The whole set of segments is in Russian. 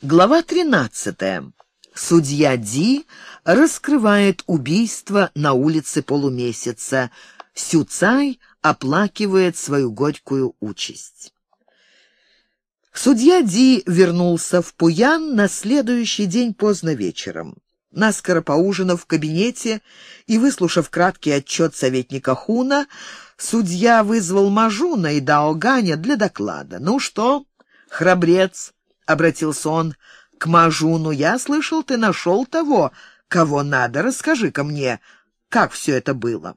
Глава 13. Судья Ди раскрывает убийство на улице полумесяца. Сюцай оплакивает свою горькую участь. Судья Ди вернулся в Пуян на следующий день поздно вечером. Наскоро поужинав в кабинете и выслушав краткий отчет советника Хуна, судья вызвал Мажуна и Даоганя для доклада. «Ну что, храбрец?» Обратился он к Мажуну. «Я слышал, ты нашел того, кого надо. Расскажи-ка мне, как все это было».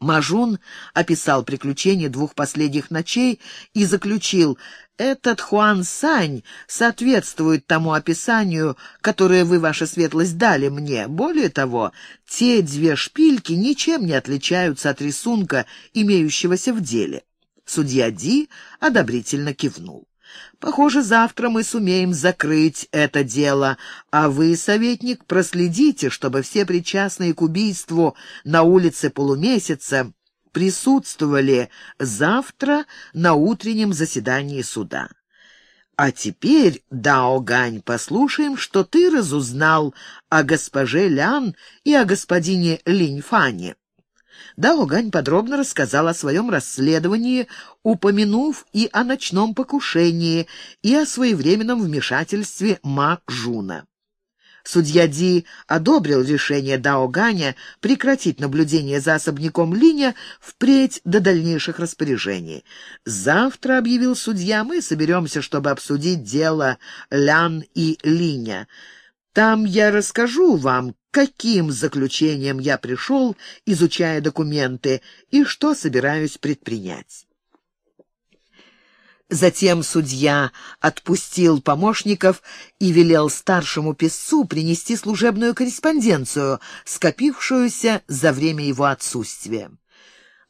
Мажун описал приключения двух последних ночей и заключил, «Этот Хуан Сань соответствует тому описанию, которое вы, ваша светлость, дали мне. Более того, те две шпильки ничем не отличаются от рисунка, имеющегося в деле». Судья Ди одобрительно кивнул. Похоже, завтра мы сумеем закрыть это дело, а вы, советник, проследите, чтобы все причастные к убийству на улице полумесяца присутствовали завтра на утреннем заседании суда. А теперь, Дао Гань, послушаем, что ты разузнал о госпоже Лян и о господине Линьфане. Дао Гань подробно рассказал о своем расследовании, упомянув и о ночном покушении, и о своевременном вмешательстве Ма Жуна. Судья Ди одобрил решение Дао Ганя прекратить наблюдение за особняком Линя впредь до дальнейших распоряжений. «Завтра, — объявил судья, — мы соберемся, чтобы обсудить дело Лян и Линя. Там я расскажу вам, каким заключением я пришел, изучая документы, и что собираюсь предпринять. Затем судья отпустил помощников и велел старшему писцу принести служебную корреспонденцию, скопившуюся за время его отсутствия.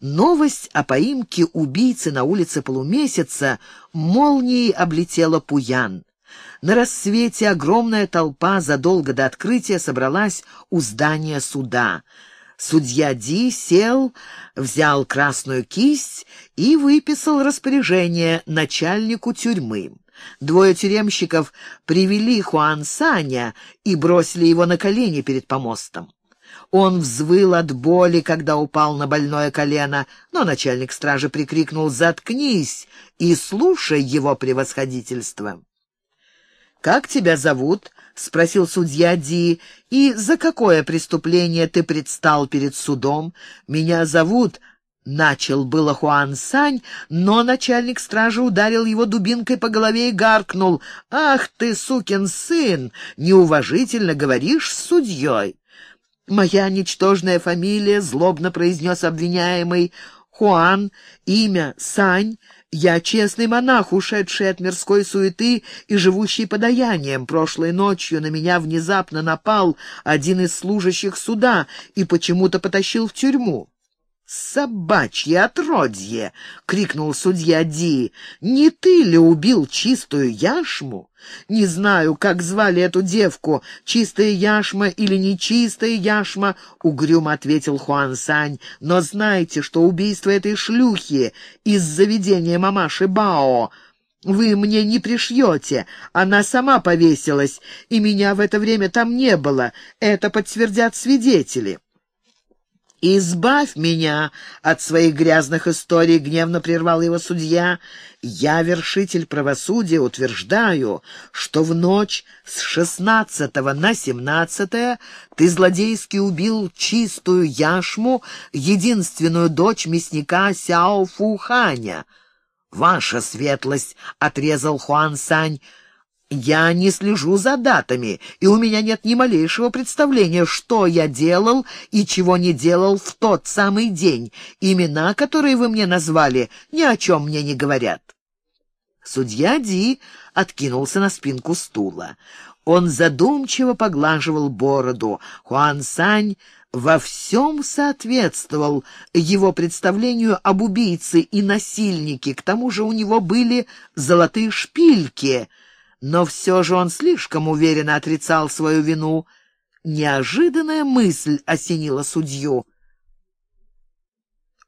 Новость о поимке убийцы на улице полумесяца молнией облетела Пуян. На рассвете огромная толпа задолго до открытия собралась у здания суда. Судья Ди сел, взял красную кисть и выписал распоряжение начальнику тюрьмы. Двое тюремщиков привели Хуан Саня и бросили его на колени перед помостом. Он взвыл от боли, когда упал на больное колено, но начальник стражи прикрикнул «Заткнись и слушай его превосходительство». «Как тебя зовут?» — спросил судья Ди. «И за какое преступление ты предстал перед судом? Меня зовут...» Начал было Хуан Сань, но начальник стражи ударил его дубинкой по голове и гаркнул. «Ах ты, сукин сын! Неуважительно говоришь с судьей!» «Моя ничтожная фамилия», — злобно произнес обвиняемый, — «Хуан, имя Сань, я честный монах, ушедший от мирской суеты и живущий подаянием. Прошлой ночью на меня внезапно напал один из служащих суда и почему-то потащил в тюрьму. «Собачье отродье!» — крикнул судья Ди. «Не ты ли убил чистую яшму?» «Не знаю, как звали эту девку, чистая яшма или нечистая яшма», — угрюмо ответил Хуан Сань. «Но знайте, что убийство этой шлюхи из заведения мамаши Бао...» Вы мне не пришьете. Она сама повесилась, и меня в это время там не было. Это подтвердят свидетели. «Избавь меня от своих грязных историй», — гневно прервал его судья. «Я, вершитель правосудия, утверждаю, что в ночь с шестнадцатого на семнадцатое ты злодейски убил чистую яшму, единственную дочь мясника Сяо Фуханя». «Ваша светлость», — отрезал Хуан Сань, — я не слежу за датами, и у меня нет ни малейшего представления, что я делал и чего не делал в тот самый день. Имена, которые вы мне назвали, ни о чем мне не говорят». Судья Ди откинулся на спинку стула. Он задумчиво поглаживал бороду. Хуан Сань во всем соответствовал его представлению об убийце и насильнике. К тому же у него были золотые шпильки — но все же он слишком уверенно отрицал свою вину. Неожиданная мысль осенила судью.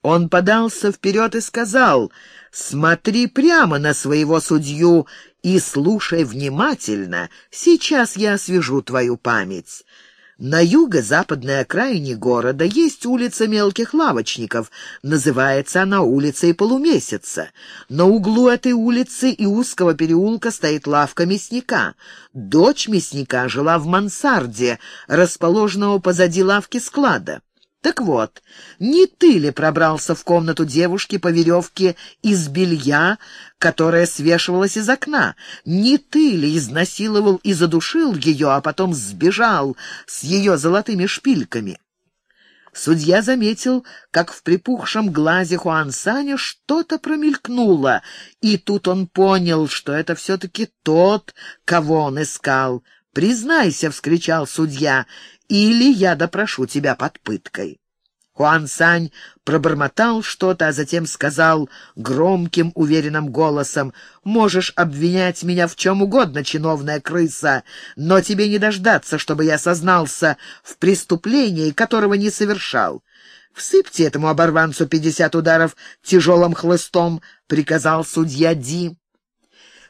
Он подался вперед и сказал, «Смотри прямо на своего судью и слушай внимательно, сейчас я освежу твою память. На юго-западной окраине города есть улица мелких лавочников. Называется она улицей полумесяца. На углу этой улицы и узкого переулка стоит лавка мясника. Дочь мясника жила в мансарде, расположенного позади лавки склада. Так вот, не ты ли пробрался в комнату девушки по веревке из белья, которая свешивалась из окна? Не ты ли изнасиловал и задушил ее, а потом сбежал с ее золотыми шпильками? Судья заметил, как в припухшем глазе Хуан Саня что-то промелькнуло, и тут он понял, что это все-таки тот, кого он искал. «Признайся!» — вскричал судья — или я допрошу тебя под пыткой». Хуан Сань пробормотал что-то, а затем сказал громким, уверенным голосом, «Можешь обвинять меня в чем угодно, чиновная крыса, но тебе не дождаться, чтобы я сознался в преступлении, которого не совершал. Всыпьте этому оборванцу пятьдесят ударов тяжелым хлыстом», — приказал судья Ди.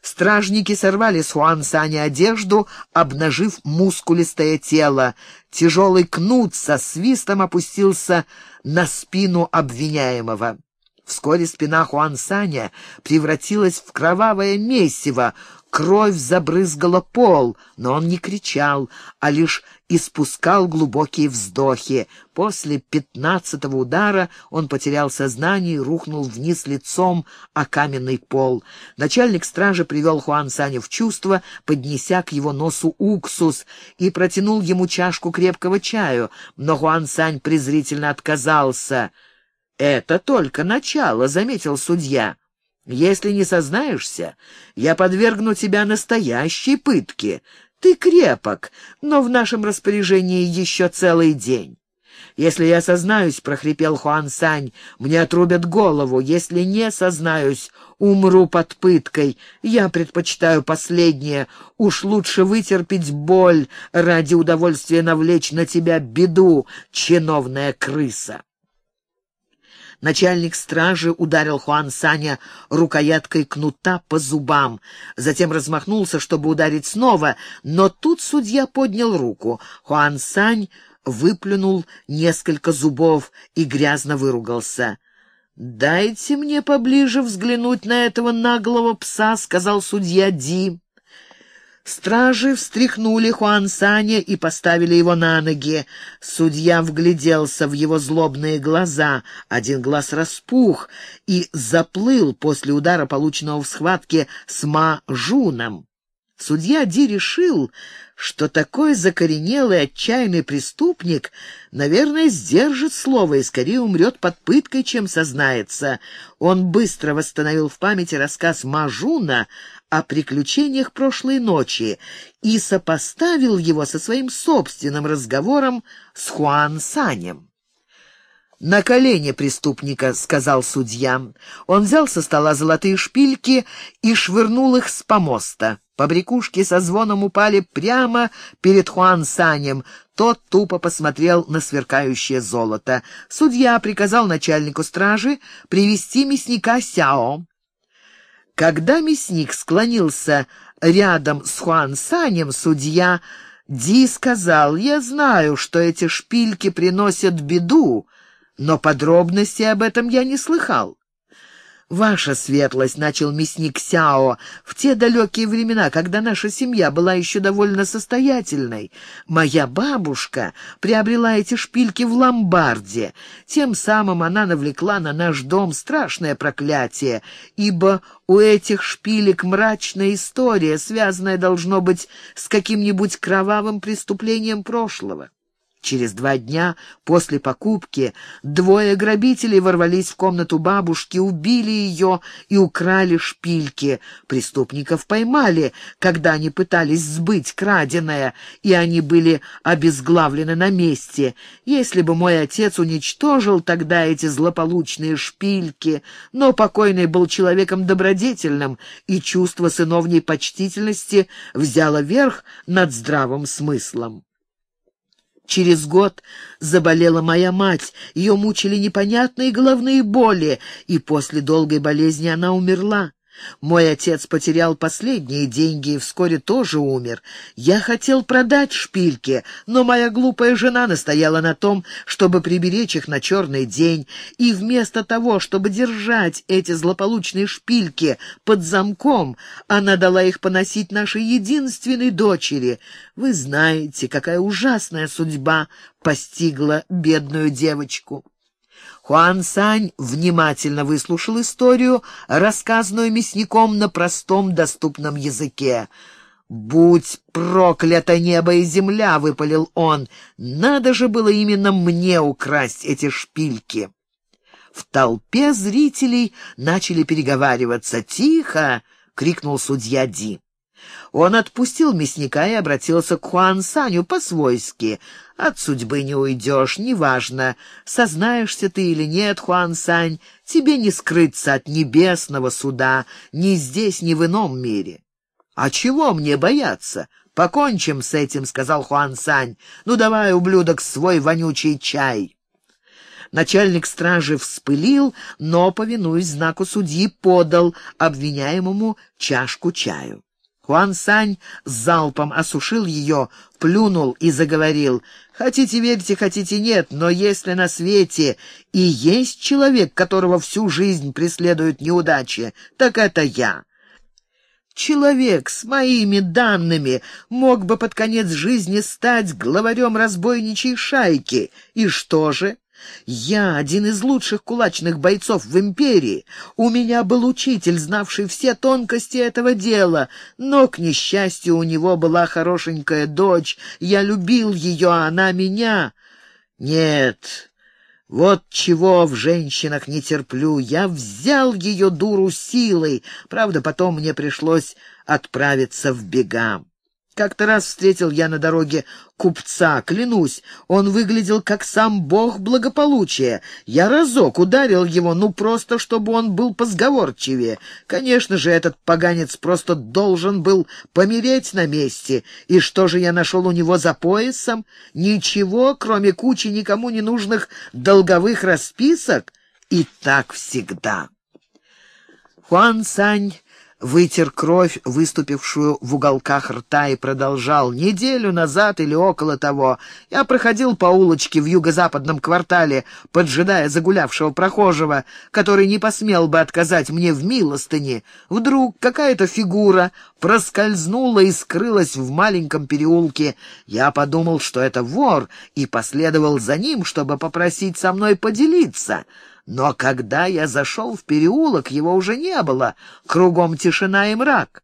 Стражники сорвали с Хуан Сани одежду, обнажив мускулистое тело. Тяжелый кнут со свистом опустился на спину обвиняемого. Вскоре спина Хуан Саня превратилась в кровавое месиво, Кровь забрызгала пол, но он не кричал, а лишь испускал глубокие вздохи. После пятнадцатого удара он потерял сознание и рухнул вниз лицом о каменный пол. Начальник стражи привел Хуан Саня в чувство, поднеся к его носу уксус, и протянул ему чашку крепкого чаю, но Хуан Сань презрительно отказался. «Это только начало», — заметил судья. Если не сознаешься, я подвергну тебя настоящей пытке. Ты крепок, но в нашем распоряжении еще целый день. Если я сознаюсь, — прохрипел Хуан Сань, — мне отрубят голову. Если не сознаюсь, умру под пыткой. Я предпочитаю последнее. Уж лучше вытерпеть боль ради удовольствия навлечь на тебя беду, чиновная крыса. Начальник стражи ударил Хуан Саня рукояткой кнута по зубам, затем размахнулся, чтобы ударить снова, но тут судья поднял руку. Хуан Сань выплюнул несколько зубов и грязно выругался. «Дайте мне поближе взглянуть на этого наглого пса», — сказал судья Ди. Стражи встряхнули Хуан Саня и поставили его на ноги. Судья вгляделся в его злобные глаза. Один глаз распух и заплыл после удара, полученного в схватке с Ма Жуном. Судья Ди решил, что такой закоренелый отчаянный преступник, наверное, сдержит слово и скорее умрет под пыткой, чем сознается. Он быстро восстановил в памяти рассказ Мажуна о приключениях прошлой ночи и сопоставил его со своим собственным разговором с Хуан Санем. «На колени преступника», — сказал судья. Он взял со стола золотые шпильки и швырнул их с помоста. Побрякушки со звоном упали прямо перед Хуан Санем. Тот тупо посмотрел на сверкающее золото. Судья приказал начальнику стражи привести мясника Сяо. Когда мясник склонился рядом с Хуан Санем, судья Ди сказал, «Я знаю, что эти шпильки приносят беду, но подробностей об этом я не слыхал. «Ваша светлость», — начал мясник Сяо, — «в те далекие времена, когда наша семья была еще довольно состоятельной, моя бабушка приобрела эти шпильки в ломбарде. Тем самым она навлекла на наш дом страшное проклятие, ибо у этих шпилек мрачная история, связанная, должно быть, с каким-нибудь кровавым преступлением прошлого. Через два дня после покупки двое грабителей ворвались в комнату бабушки, убили ее и украли шпильки. Преступников поймали, когда они пытались сбыть краденое, и они были обезглавлены на месте. Если бы мой отец уничтожил тогда эти злополучные шпильки, но покойный был человеком добродетельным, и чувство сыновней почтительности взяло верх над здравым смыслом. Через год заболела моя мать, ее мучили непонятные головные боли, и после долгой болезни она умерла. Мой отец потерял последние деньги и вскоре тоже умер. Я хотел продать шпильки, но моя глупая жена настояла на том, чтобы приберечь их на черный день, и вместо того, чтобы держать эти злополучные шпильки под замком, она дала их поносить нашей единственной дочери. Вы знаете, какая ужасная судьба постигла бедную девочку. Хуан Сань внимательно выслушал историю, рассказанную мясником на простом доступном языке. «Будь проклято небо и земля!» — выпалил он. «Надо же было именно мне украсть эти шпильки!» В толпе зрителей начали переговариваться. «Тихо!» — крикнул судья Ди. Он отпустил мясника и обратился к Хуан Саню по-свойски. «От судьбы не уйдешь, неважно, сознаешься ты или нет, Хуан Сань, тебе не скрыться от небесного суда ни здесь, ни в ином мире». «А чего мне бояться? Покончим с этим», — сказал Хуан Сань. «Ну давай, ублюдок, свой вонючий чай». Начальник стражи вспылил, но, повинуясь знаку судьи, подал обвиняемому чашку чаю. Хуан Сань залпом осушил ее, плюнул и заговорил. «Хотите верьте, хотите нет, но если на свете и есть человек, которого всю жизнь преследуют неудачи, так это я». Человек с моими данными мог бы под конец жизни стать главарем разбойничьей шайки. И что же? Я один из лучших кулачных бойцов в империи. У меня был учитель, знавший все тонкости этого дела, но, к несчастью, у него была хорошенькая дочь. Я любил ее, а она меня. Нет, вот чего в женщинах не терплю. Я взял ее дуру силой. Правда, потом мне пришлось отправиться в бега. Как-то раз встретил я на дороге купца, клянусь, он выглядел как сам бог благополучия. Я разок ударил его, ну просто, чтобы он был позговорчивее. Конечно же, этот поганец просто должен был помереть на месте. И что же я нашел у него за поясом? Ничего, кроме кучи никому не нужных долговых расписок. И так всегда. Хуан Сань вытер кровь, выступившую в уголках рта, и продолжал. «Неделю назад или около того я проходил по улочке в юго-западном квартале, поджидая загулявшего прохожего, который не посмел бы отказать мне в милостыне. Вдруг какая-то фигура проскользнула и скрылась в маленьком переулке. Я подумал, что это вор, и последовал за ним, чтобы попросить со мной поделиться». Но когда я зашел в переулок, его уже не было. Кругом тишина и мрак.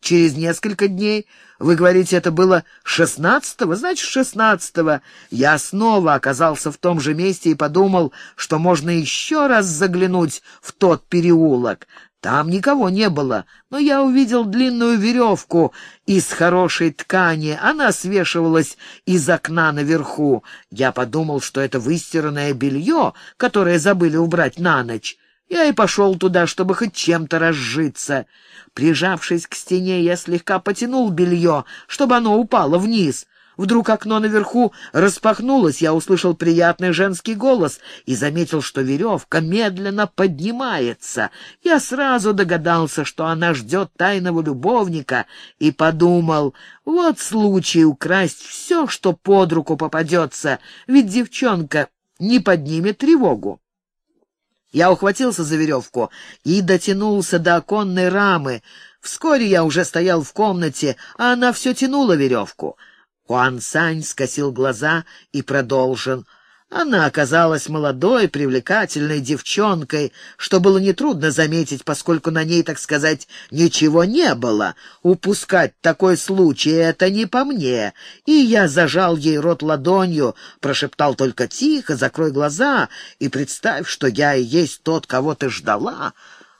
Через несколько дней, вы говорите, это было шестнадцатого, значит, шестнадцатого, я снова оказался в том же месте и подумал, что можно еще раз заглянуть в тот переулок. Там никого не было, но я увидел длинную веревку из хорошей ткани. Она свешивалась из окна наверху. Я подумал, что это выстиранное белье, которое забыли убрать на ночь. Я и пошел туда, чтобы хоть чем-то разжиться. Прижавшись к стене, я слегка потянул белье, чтобы оно упало вниз. Вдруг окно наверху распахнулось, я услышал приятный женский голос и заметил, что веревка медленно поднимается. Я сразу догадался, что она ждет тайного любовника, и подумал, вот случай украсть все, что под руку попадется, ведь девчонка не поднимет тревогу. Я ухватился за веревку и дотянулся до оконной рамы. Вскоре я уже стоял в комнате, а она все тянула веревку — Хуан Сань скосил глаза и продолжил. Она оказалась молодой, привлекательной девчонкой, что было нетрудно заметить, поскольку на ней, так сказать, ничего не было. Упускать такой случай — это не по мне. И я зажал ей рот ладонью, прошептал только тихо, закрой глаза и представь, что я и есть тот, кого ты ждала.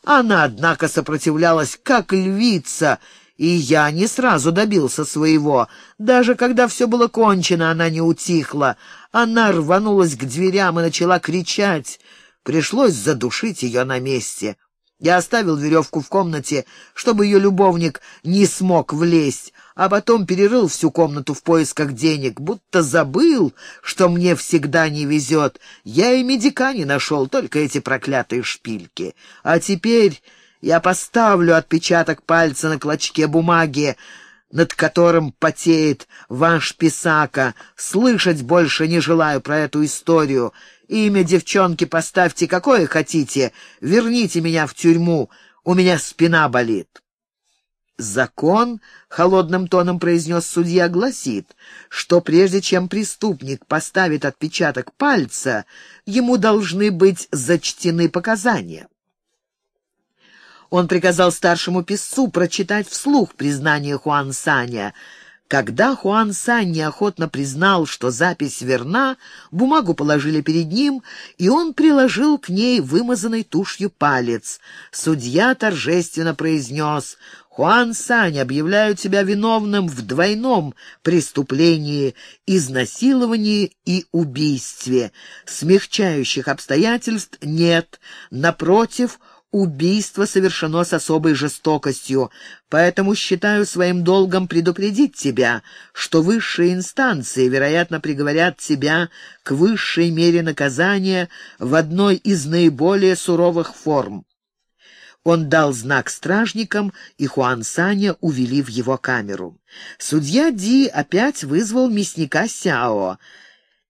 Она, однако, сопротивлялась, как львица, и я не сразу добился своего. Даже когда все было кончено, она не утихла. Она рванулась к дверям и начала кричать. Пришлось задушить ее на месте. Я оставил веревку в комнате, чтобы ее любовник не смог влезть, а потом перерыл всю комнату в поисках денег, будто забыл, что мне всегда не везет. Я и медика не нашел, только эти проклятые шпильки. А теперь Я поставлю отпечаток пальца на клочке бумаги, над которым потеет ваш писака. Слышать больше не желаю про эту историю. Имя девчонки поставьте какое хотите. Верните меня в тюрьму. У меня спина болит. Закон, — холодным тоном произнес судья, — гласит, что прежде чем преступник поставит отпечаток пальца, ему должны быть зачтены показания. Он приказал старшему писцу прочитать вслух признание Хуан Саня. Когда Хуан Сань неохотно признал, что запись верна, бумагу положили перед ним, и он приложил к ней вымазанный тушью палец. Судья торжественно произнес «Хуан Сань, объявляю тебя виновным в двойном преступлении, изнасиловании и убийстве. Смягчающих обстоятельств нет. Напротив, убийство совершено с особой жестокостью, поэтому считаю своим долгом предупредить тебя, что высшие инстанции, вероятно, приговорят тебя к высшей мере наказания в одной из наиболее суровых форм. Он дал знак стражникам, и Хуан Саня увели в его камеру. Судья Ди опять вызвал мясника Сяо —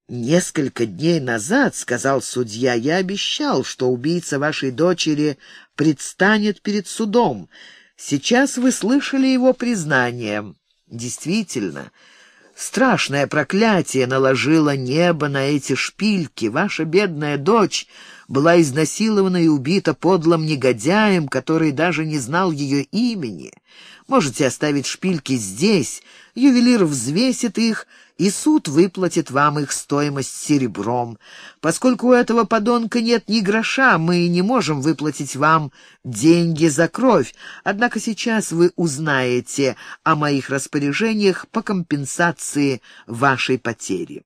«Несколько дней назад, — сказал судья, — я обещал, что убийца вашей дочери предстанет перед судом. Сейчас вы слышали его признание. Действительно, страшное проклятие наложило небо на эти шпильки. Ваша бедная дочь была изнасилована и убита подлым негодяем, который даже не знал ее имени. Можете оставить шпильки здесь, ювелир взвесит их, и суд выплатит вам их стоимость серебром. Поскольку у этого подонка нет ни гроша, мы не можем выплатить вам деньги за кровь, однако сейчас вы узнаете о моих распоряжениях по компенсации вашей потери».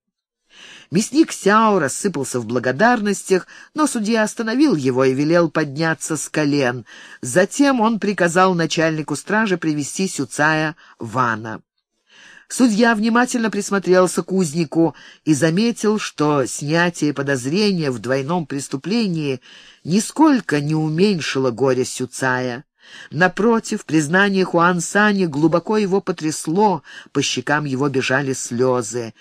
Мясник Сяо рассыпался в благодарностях, но судья остановил его и велел подняться с колен. Затем он приказал начальнику стражи привести Сюцая Вана. Судья внимательно присмотрелся к узнику и заметил, что снятие подозрения в двойном преступлении нисколько не уменьшило горе Сюцая. Напротив, признание Хуан Сани глубоко его потрясло, по щекам его бежали слезы.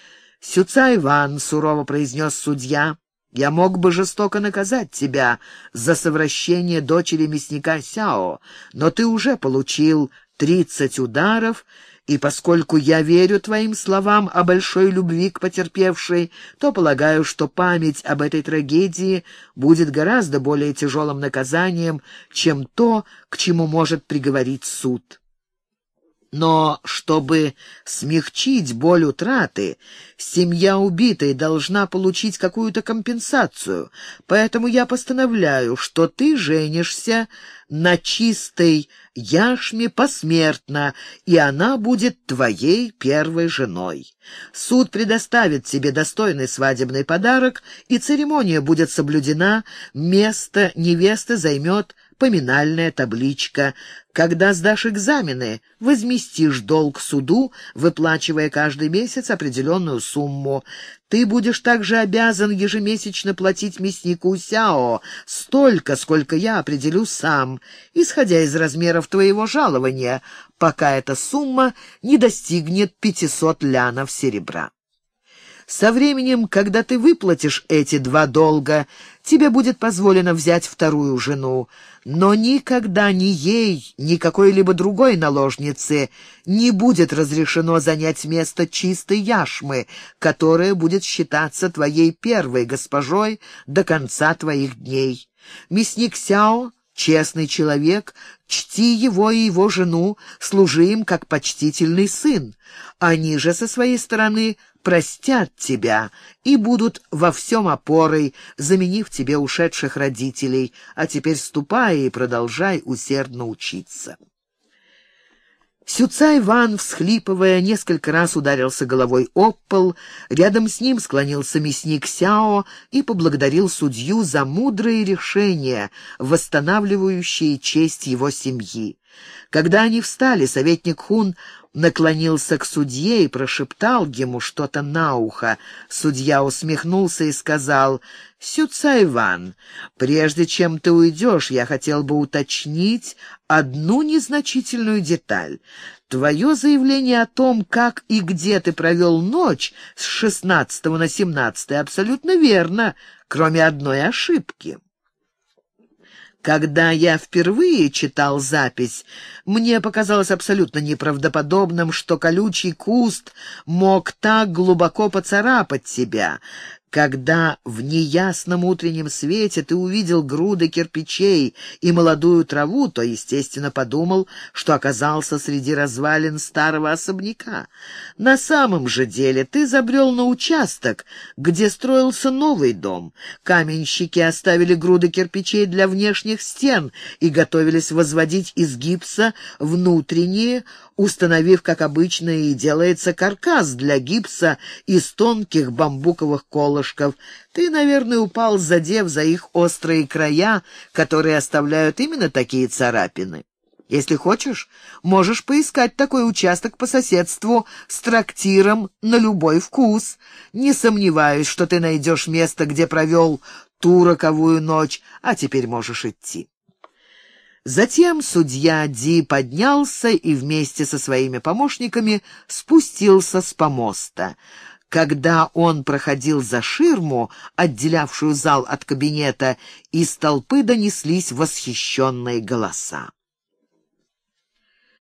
«Сюцай Иван», — сурово произнес судья, — «я мог бы жестоко наказать тебя за совращение дочери мясника Сяо, но ты уже получил тридцать ударов, и поскольку я верю твоим словам о большой любви к потерпевшей, то полагаю, что память об этой трагедии будет гораздо более тяжелым наказанием, чем то, к чему может приговорить суд. Но чтобы смягчить боль утраты, семья убитой должна получить какую-то компенсацию, поэтому я постановляю, что ты женишься на чистой яшме посмертно, и она будет твоей первой женой. Суд предоставит тебе достойный свадебный подарок, и церемония будет соблюдена, место невесты займет поминальная табличка. Когда сдашь экзамены, возместишь долг суду, выплачивая каждый месяц определенную сумму. Ты будешь также обязан ежемесячно платить мяснику Сяо столько, сколько я определю сам, исходя из размеров твоего жалования, пока эта сумма не достигнет 500 лянов серебра. Со временем, когда ты выплатишь эти два долга, тебе будет позволено взять вторую жену, но никогда ни ей, ни какой-либо другой наложнице не будет разрешено занять место чистой яшмы, которая будет считаться твоей первой госпожой до конца твоих дней. Мясник Сяо честный человек, чти его и его жену, служи им как почтительный сын. Они же со своей стороны простят тебя и будут во всем опорой, заменив тебе ушедших родителей, а теперь ступай и продолжай усердно учиться». Сюца Иван, всхлипывая, несколько раз ударился головой об пол, рядом с ним склонился мясник Сяо и поблагодарил судью за мудрые решения, восстанавливающие честь его семьи. Когда они встали, советник Хун наклонился к судье и прошептал ему что-то на ухо. Судья усмехнулся и сказал, «Сюца Иван, прежде чем ты уйдешь, я хотел бы уточнить одну незначительную деталь. Твое заявление о том, как и где ты провел ночь с 16 на 17, абсолютно верно, кроме одной ошибки». Когда я впервые читал запись, мне показалось абсолютно неправдоподобным, что колючий куст мог так глубоко поцарапать тебя. Когда в неясном утреннем свете ты увидел груды кирпичей и молодую траву, то, естественно, подумал, что оказался среди развалин старого особняка. На самом же деле ты забрел на участок, где строился новый дом. Каменщики оставили груды кирпичей для внешних стен и готовились возводить из гипса внутренние, установив, как обычно и делается, каркас для гипса из тонких бамбуковых колышков. Ты, наверное, упал, задев за их острые края, которые оставляют именно такие царапины. Если хочешь, можешь поискать такой участок по соседству с трактиром на любой вкус. Не сомневаюсь, что ты найдешь место, где провел ту роковую ночь, а теперь можешь идти. Затем судья Ди поднялся и вместе со своими помощниками спустился с помоста. Когда он проходил за ширму, отделявшую зал от кабинета, из толпы донеслись восхищенные голоса.